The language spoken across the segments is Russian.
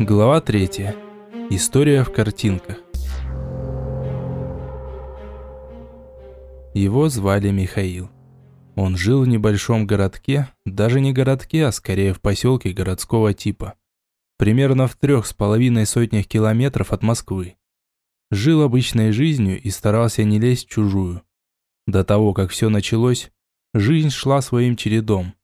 Глава 3. История в картинках. Его звали Михаил. Он жил в небольшом городке, даже не городке, а скорее в поселке городского типа. Примерно в трех с половиной сотнях километров от Москвы. Жил обычной жизнью и старался не лезть в чужую. До того, как все началось, жизнь шла своим чередом.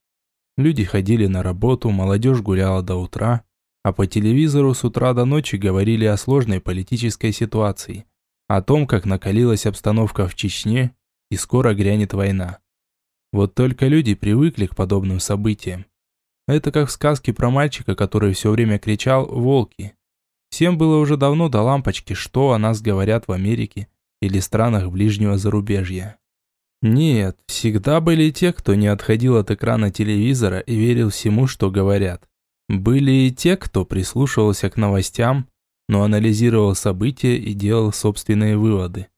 Люди ходили на работу, молодежь гуляла до утра, а по телевизору с утра до ночи говорили о сложной политической ситуации, о том, как накалилась обстановка в Чечне и скоро грянет война. Вот только люди привыкли к подобным событиям. Это как в сказке про мальчика, который все время кричал «Волки!». Всем было уже давно до лампочки, что о нас говорят в Америке или странах ближнего зарубежья. Нет, всегда были те, кто не отходил от экрана телевизора и верил всему, что говорят. Были и те, кто прислушивался к новостям, но анализировал события и делал собственные выводы.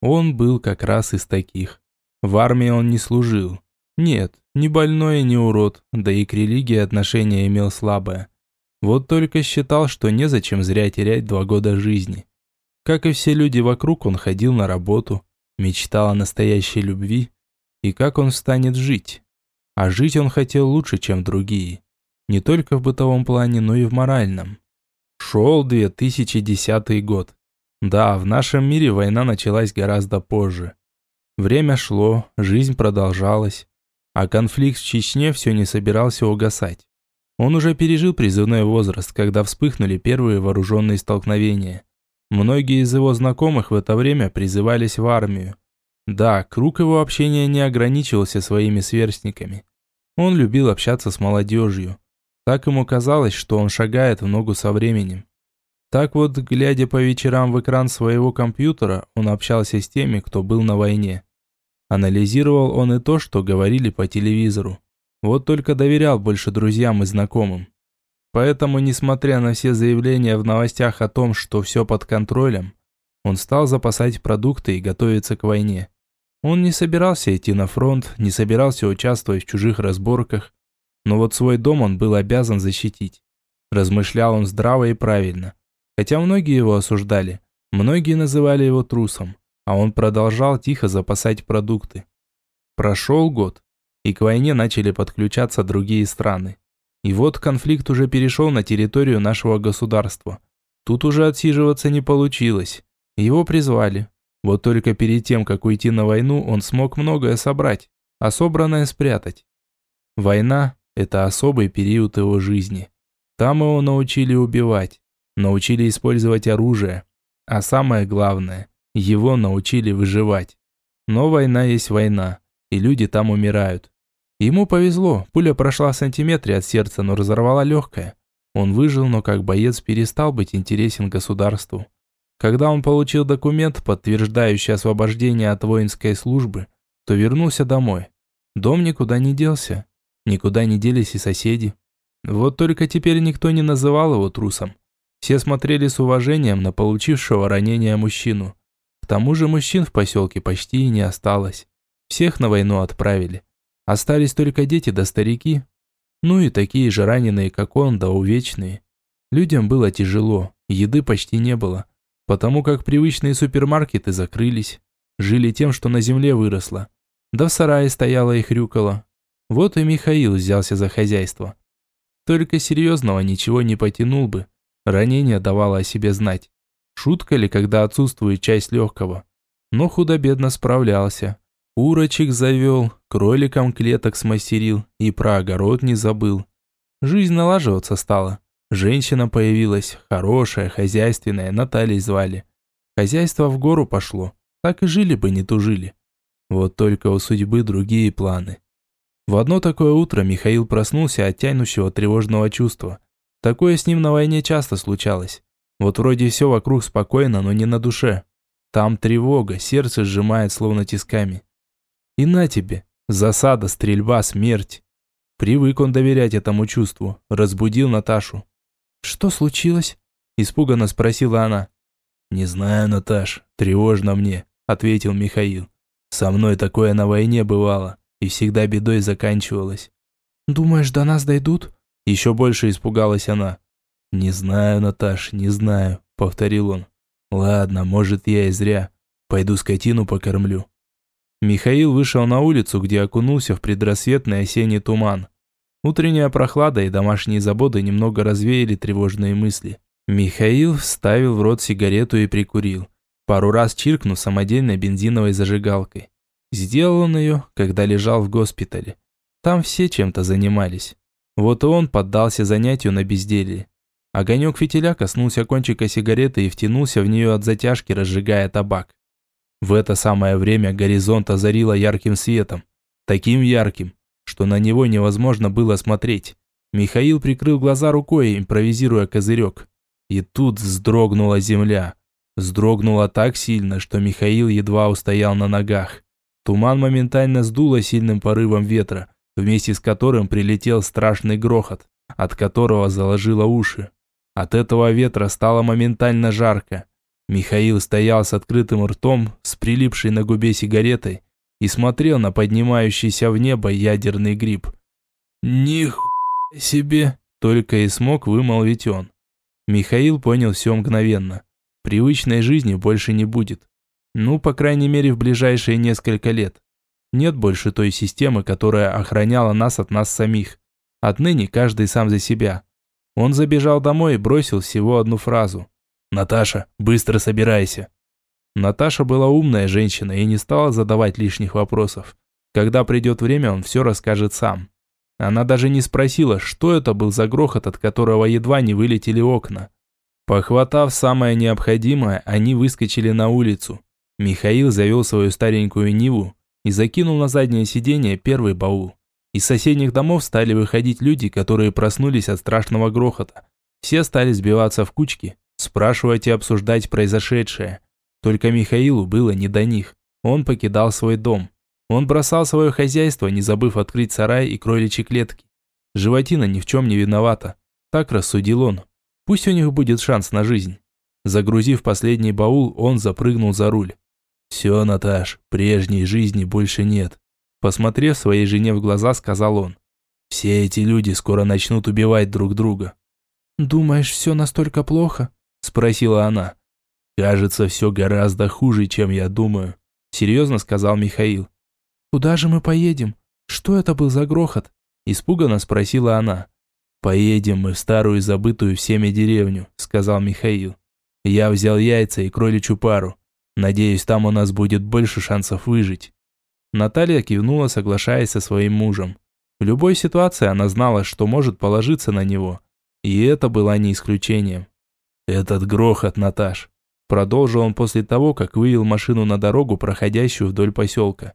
Он был как раз из таких. В армии он не служил. Нет, не больной и не урод, да и к религии отношение имел слабое. Вот только считал, что незачем зря терять два года жизни. Как и все люди вокруг, он ходил на работу, мечтал о настоящей любви и как он станет жить. А жить он хотел лучше, чем другие. Не только в бытовом плане, но и в моральном. Шел 2010 год. Да, в нашем мире война началась гораздо позже. Время шло, жизнь продолжалась, а конфликт в Чечне все не собирался угасать. Он уже пережил призывной возраст, когда вспыхнули первые вооруженные столкновения. Многие из его знакомых в это время призывались в армию. Да, круг его общения не ограничивался своими сверстниками. Он любил общаться с молодежью. Так ему казалось, что он шагает в ногу со временем. Так вот, глядя по вечерам в экран своего компьютера, он общался с теми, кто был на войне. Анализировал он и то, что говорили по телевизору. Вот только доверял больше друзьям и знакомым. Поэтому, несмотря на все заявления в новостях о том, что все под контролем, он стал запасать продукты и готовиться к войне. Он не собирался идти на фронт, не собирался участвовать в чужих разборках, но вот свой дом он был обязан защитить. Размышлял он здраво и правильно. Хотя многие его осуждали, многие называли его трусом, а он продолжал тихо запасать продукты. Прошел год, и к войне начали подключаться другие страны. И вот конфликт уже перешел на территорию нашего государства. Тут уже отсиживаться не получилось. Его призвали. Вот только перед тем, как уйти на войну, он смог многое собрать, а собранное спрятать. Война – это особый период его жизни. Там его научили убивать, научили использовать оружие, а самое главное, его научили выживать. Но война есть война, и люди там умирают. Ему повезло, пуля прошла в сантиметре от сердца, но разорвала легкое. Он выжил, но как боец перестал быть интересен государству. Когда он получил документ, подтверждающий освобождение от воинской службы, то вернулся домой. Дом никуда не делся. Никуда не делись и соседи. Вот только теперь никто не называл его трусом. Все смотрели с уважением на получившего ранение мужчину. К тому же мужчин в поселке почти и не осталось. Всех на войну отправили. Остались только дети да старики. Ну и такие же раненые, как он, да увечные. Людям было тяжело, еды почти не было. Потому как привычные супермаркеты закрылись. Жили тем, что на земле выросло. Да в сарае стояло и хрюкало. Вот и Михаил взялся за хозяйство. Только серьезного ничего не потянул бы. Ранение давало о себе знать. Шутка ли, когда отсутствует часть легкого? Но худо-бедно справлялся. Урочек завел, кроликам клеток смастерил и про огород не забыл. Жизнь налаживаться стала. Женщина появилась, хорошая, хозяйственная, Натальей звали. Хозяйство в гору пошло, так и жили бы, не тужили. Вот только у судьбы другие планы. В одно такое утро Михаил проснулся от тянущего тревожного чувства. Такое с ним на войне часто случалось. Вот вроде все вокруг спокойно, но не на душе. Там тревога, сердце сжимает словно тисками. И на тебе. Засада, стрельба, смерть. Привык он доверять этому чувству. Разбудил Наташу. «Что случилось?» Испуганно спросила она. «Не знаю, Наташ, тревожно мне», ответил Михаил. «Со мной такое на войне бывало, и всегда бедой заканчивалось». «Думаешь, до нас дойдут?» Еще больше испугалась она. «Не знаю, Наташ, не знаю», — повторил он. «Ладно, может, я и зря. Пойду скотину покормлю». Михаил вышел на улицу, где окунулся в предрассветный осенний туман. Утренняя прохлада и домашние заботы немного развеяли тревожные мысли. Михаил вставил в рот сигарету и прикурил, пару раз чиркнув самодельной бензиновой зажигалкой. Сделал он ее, когда лежал в госпитале. Там все чем-то занимались. Вот и он поддался занятию на безделье. Огонек фитиля коснулся кончика сигареты и втянулся в нее от затяжки, разжигая табак. В это самое время горизонт озарило ярким светом. Таким ярким, что на него невозможно было смотреть. Михаил прикрыл глаза рукой, импровизируя козырек. И тут вздрогнула земля. Вздрогнула так сильно, что Михаил едва устоял на ногах. Туман моментально сдуло сильным порывом ветра, вместе с которым прилетел страшный грохот, от которого заложило уши. От этого ветра стало моментально жарко. Михаил стоял с открытым ртом, с прилипшей на губе сигаретой, и смотрел на поднимающийся в небо ядерный гриб. «Них себе!» – только и смог вымолвить он. Михаил понял все мгновенно. Привычной жизни больше не будет. Ну, по крайней мере, в ближайшие несколько лет. Нет больше той системы, которая охраняла нас от нас самих. Отныне каждый сам за себя. Он забежал домой и бросил всего одну фразу. «Наташа, быстро собирайся!» Наташа была умная женщина и не стала задавать лишних вопросов. Когда придет время, он все расскажет сам. Она даже не спросила, что это был за грохот, от которого едва не вылетели окна. Похватав самое необходимое, они выскочили на улицу. Михаил завел свою старенькую Ниву и закинул на заднее сиденье первый баул. Из соседних домов стали выходить люди, которые проснулись от страшного грохота. Все стали сбиваться в кучки, спрашивать и обсуждать произошедшее. Только Михаилу было не до них. Он покидал свой дом. Он бросал свое хозяйство, не забыв открыть сарай и кроличьи клетки. Животина ни в чем не виновата. Так рассудил он. Пусть у них будет шанс на жизнь. Загрузив последний баул, он запрыгнул за руль. «Все, Наташ, прежней жизни больше нет», посмотрев своей жене в глаза, сказал он. «Все эти люди скоро начнут убивать друг друга». «Думаешь, все настолько плохо?» спросила она. «Кажется, все гораздо хуже, чем я думаю», – серьезно сказал Михаил. «Куда же мы поедем? Что это был за грохот?» – испуганно спросила она. «Поедем мы в старую забытую всеми деревню», – сказал Михаил. «Я взял яйца и кроличью пару. Надеюсь, там у нас будет больше шансов выжить». Наталья кивнула, соглашаясь со своим мужем. В любой ситуации она знала, что может положиться на него. И это было не исключением. «Этот грохот, Наташ!» Продолжил он после того, как вывел машину на дорогу, проходящую вдоль поселка.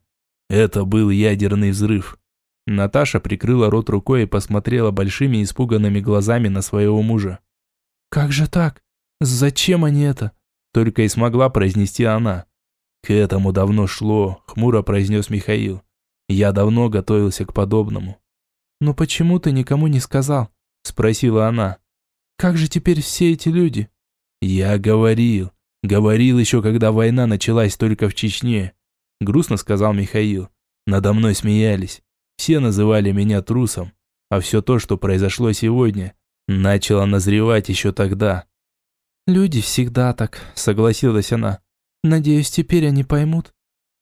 «Это был ядерный взрыв!» Наташа прикрыла рот рукой и посмотрела большими испуганными глазами на своего мужа. «Как же так? Зачем они это?» Только и смогла произнести она. «К этому давно шло», — хмуро произнес Михаил. «Я давно готовился к подобному». «Но почему ты никому не сказал?» — спросила она. Как же теперь все эти люди? Я говорил. Говорил еще, когда война началась только в Чечне. Грустно сказал Михаил. Надо мной смеялись. Все называли меня трусом. А все то, что произошло сегодня, начало назревать еще тогда. «Люди всегда так», — согласилась она. «Надеюсь, теперь они поймут».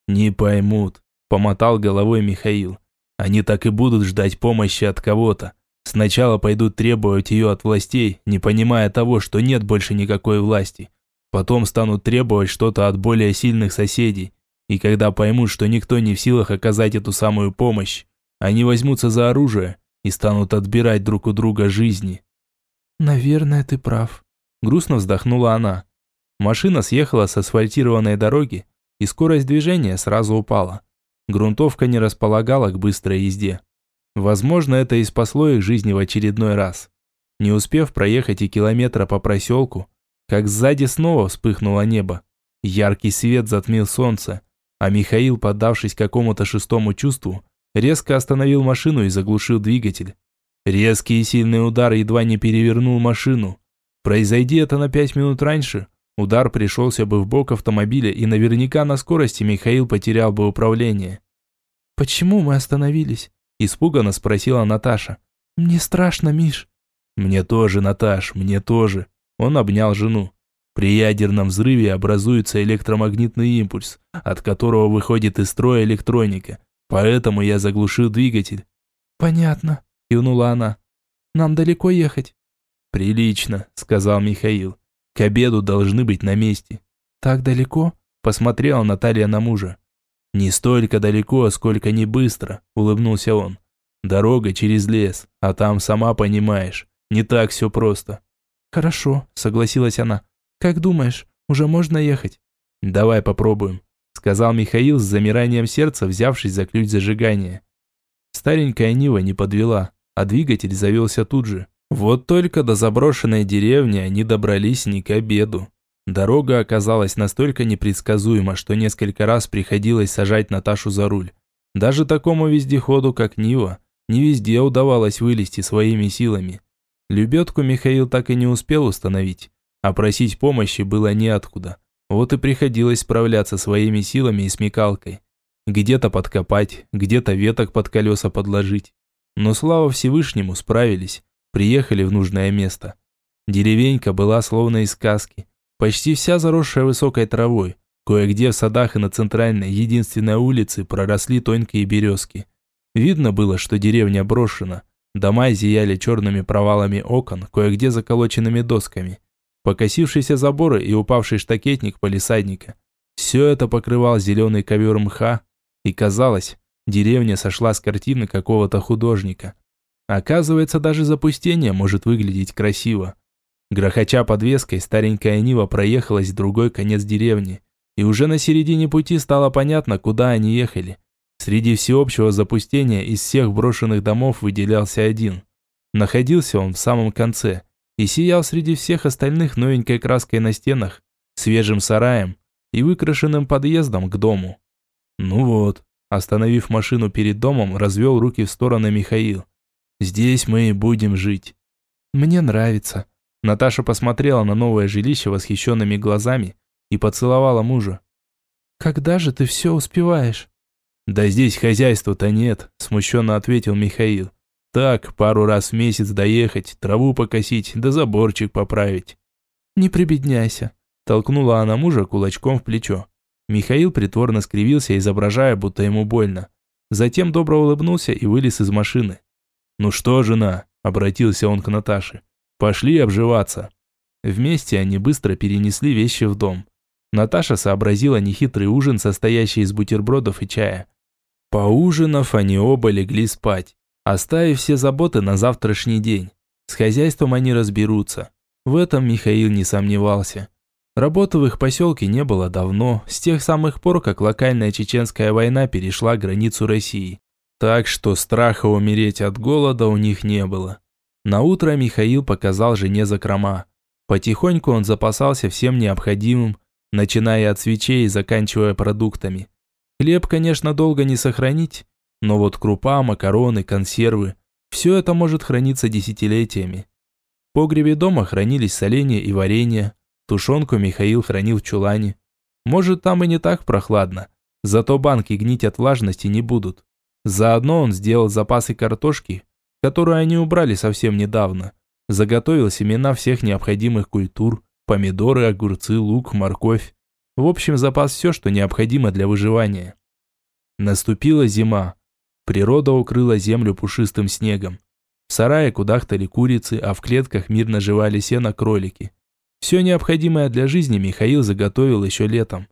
«Не поймут», — помотал головой Михаил. «Они так и будут ждать помощи от кого-то. Сначала пойдут требовать ее от властей, не понимая того, что нет больше никакой власти. Потом станут требовать что-то от более сильных соседей. И когда поймут, что никто не в силах оказать эту самую помощь, они возьмутся за оружие и станут отбирать друг у друга жизни. «Наверное, ты прав», – грустно вздохнула она. Машина съехала с асфальтированной дороги, и скорость движения сразу упала. Грунтовка не располагала к быстрой езде. Возможно, это и спасло их жизни в очередной раз. Не успев проехать и километра по проселку, как сзади снова вспыхнуло небо. Яркий свет затмил солнце, а Михаил, поддавшись какому-то шестому чувству, резко остановил машину и заглушил двигатель. Резкий и сильный удар едва не перевернул машину. Произойди это на пять минут раньше, удар пришелся бы в бок автомобиля и наверняка на скорости Михаил потерял бы управление. «Почему мы остановились?» Испуганно спросила Наташа. «Мне страшно, Миш». «Мне тоже, Наташ, мне тоже». Он обнял жену. При ядерном взрыве образуется электромагнитный импульс, от которого выходит из строя электроника. Поэтому я заглушил двигатель. «Понятно», – кивнула она. «Нам далеко ехать?» «Прилично», – сказал Михаил. «К обеду должны быть на месте». «Так далеко?» – посмотрела Наталья на мужа. «Не столько далеко, сколько не быстро», – улыбнулся он. «Дорога через лес, а там, сама понимаешь, не так все просто». «Хорошо», – согласилась она. «Как думаешь, уже можно ехать?» «Давай попробуем», – сказал Михаил с замиранием сердца, взявшись за ключ зажигания. Старенькая Нива не подвела, а двигатель завелся тут же. Вот только до заброшенной деревни они добрались не к обеду. Дорога оказалась настолько непредсказуема, что несколько раз приходилось сажать Наташу за руль. Даже такому вездеходу, как Нива, не везде удавалось вылезти своими силами. Лебедку Михаил так и не успел установить а просить помощи было неоткуда. Вот и приходилось справляться своими силами и смекалкой. Где-то подкопать, где-то веток под колеса подложить. Но слава Всевышнему, справились, приехали в нужное место. Деревенька была словно из сказки, почти вся заросшая высокой травой. Кое-где в садах и на центральной, единственной улице проросли тонкие березки. Видно было, что деревня брошена. Дома зияли черными провалами окон, кое-где заколоченными досками покосившиеся заборы и упавший штакетник полисадника. Все это покрывал зеленый ковер мха, и казалось, деревня сошла с картины какого-то художника. Оказывается, даже запустение может выглядеть красиво. Грохоча подвеской, старенькая Нива проехалась в другой конец деревни, и уже на середине пути стало понятно, куда они ехали. Среди всеобщего запустения из всех брошенных домов выделялся один. Находился он в самом конце, и сиял среди всех остальных новенькой краской на стенах, свежим сараем и выкрашенным подъездом к дому. Ну вот, остановив машину перед домом, развел руки в стороны Михаил. Здесь мы и будем жить. Мне нравится. Наташа посмотрела на новое жилище восхищенными глазами и поцеловала мужа. Когда же ты все успеваешь? Да здесь хозяйства-то нет, смущенно ответил Михаил. Так, пару раз в месяц доехать, траву покосить, да заборчик поправить. Не прибедняйся, толкнула она мужа кулачком в плечо. Михаил притворно скривился, изображая, будто ему больно. Затем добро улыбнулся и вылез из машины. «Ну что, жена?» – обратился он к Наташе. «Пошли обживаться». Вместе они быстро перенесли вещи в дом. Наташа сообразила нехитрый ужин, состоящий из бутербродов и чая. Поужинав, они оба легли спать оставив все заботы на завтрашний день. С хозяйством они разберутся. В этом Михаил не сомневался. Работы в их поселке не было давно, с тех самых пор, как локальная чеченская война перешла границу России. Так что страха умереть от голода у них не было. На утро Михаил показал жене закрома. Потихоньку он запасался всем необходимым, начиная от свечей и заканчивая продуктами. Хлеб, конечно, долго не сохранить, но вот крупа, макароны, консервы – все это может храниться десятилетиями. В погребе дома хранились соленья и варенье. Тушенку Михаил хранил в чулане. Может, там и не так прохладно, зато банки гнить от влажности не будут. Заодно он сделал запасы картошки, которую они убрали совсем недавно. Заготовил семена всех необходимых культур, помидоры, огурцы, лук, морковь. В общем, запас все, что необходимо для выживания. Наступила зима. Природа укрыла землю пушистым снегом. В сарае кудахтали курицы, а в клетках мирно жевали сено кролики. Все необходимое для жизни Михаил заготовил еще летом.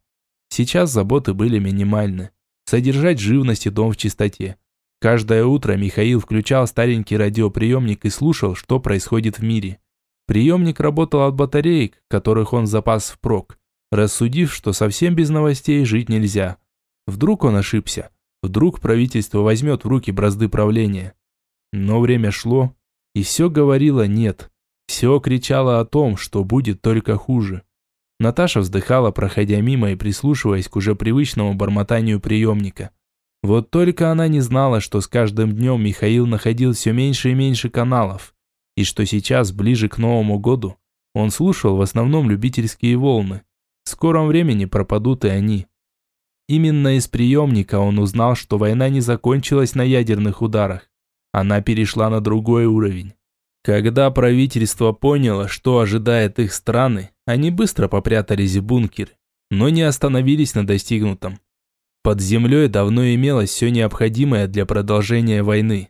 Сейчас заботы были минимальны. Содержать живность и дом в чистоте. Каждое утро Михаил включал старенький радиоприемник и слушал, что происходит в мире. Приемник работал от батареек, которых он запас впрок, рассудив, что совсем без новостей жить нельзя. Вдруг он ошибся. Вдруг правительство возьмет в руки бразды правления. Но время шло, и все говорило «нет». Все кричало о том, что будет только хуже. Наташа вздыхала, проходя мимо и прислушиваясь к уже привычному бормотанию приемника. Вот только она не знала, что с каждым днем Михаил находил все меньше и меньше каналов, и что сейчас, ближе к Новому году, он слушал в основном любительские волны. В скором времени пропадут и они. Именно из приемника он узнал, что война не закончилась на ядерных ударах. Она перешла на другой уровень. Когда правительство поняло, что ожидает их страны, они быстро попрятались в бункер, но не остановились на достигнутом. Под землей давно имелось все необходимое для продолжения войны.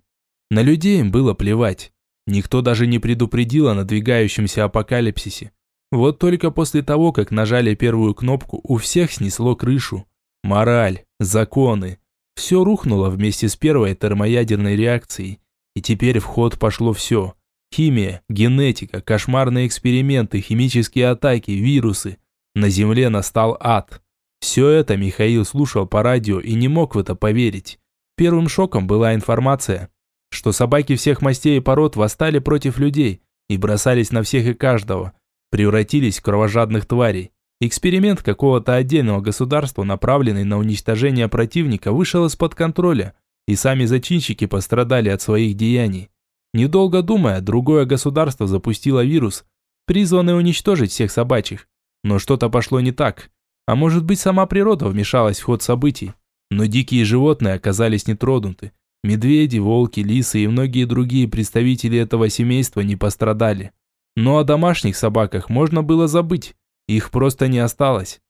На людей им было плевать. Никто даже не предупредил о надвигающемся апокалипсисе. Вот только после того, как нажали первую кнопку, у всех снесло крышу. Мораль, законы. Все рухнуло вместе с первой термоядерной реакцией. И теперь в ход пошло все. Химия, генетика, кошмарные эксперименты, химические атаки, вирусы. На Земле настал ад. Все это Михаил слушал по радио и не мог в это поверить. Первым шоком была информация, что собаки всех мастей и пород восстали против людей и бросались на всех и каждого, превратились в кровожадных тварей. Эксперимент какого-то отдельного государства, направленный на уничтожение противника, вышел из-под контроля, и сами зачинщики пострадали от своих деяний. Недолго думая, другое государство запустило вирус, призванный уничтожить всех собачьих. Но что-то пошло не так. А может быть, сама природа вмешалась в ход событий. Но дикие животные оказались нетронуты. Медведи, волки, лисы и многие другие представители этого семейства не пострадали. Но о домашних собаках можно было забыть. Их просто не осталось.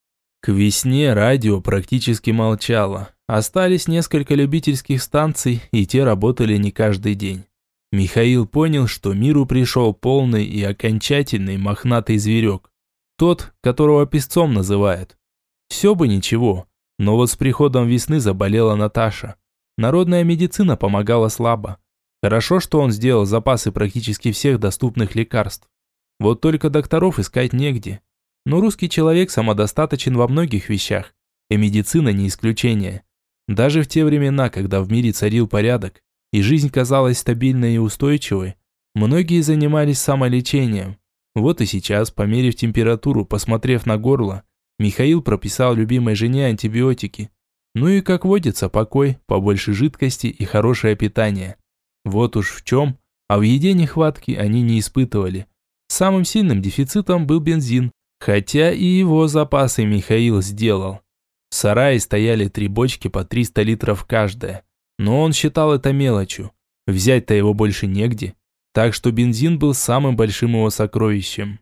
К весне радио практически молчало. Остались несколько любительских станций, и те работали не каждый день. Михаил понял, что миру пришел полный и окончательный мохнатый зверек. Тот, которого песцом называют. Все бы ничего, но вот с приходом весны заболела Наташа. Народная медицина помогала слабо. Хорошо, что он сделал запасы практически всех доступных лекарств. Вот только докторов искать негде. Но русский человек самодостаточен во многих вещах, и медицина не исключение. Даже в те времена, когда в мире царил порядок, и жизнь казалась стабильной и устойчивой, многие занимались самолечением. Вот и сейчас, померив температуру, посмотрев на горло, Михаил прописал любимой жене антибиотики. Ну и, как водится, покой, побольше жидкости и хорошее питание. Вот уж в чем, а в еде нехватки они не испытывали. Самым сильным дефицитом был бензин, хотя и его запасы Михаил сделал. В сарае стояли три бочки по 300 литров каждая. Но он считал это мелочью. Взять-то его больше негде. Так что бензин был самым большим его сокровищем.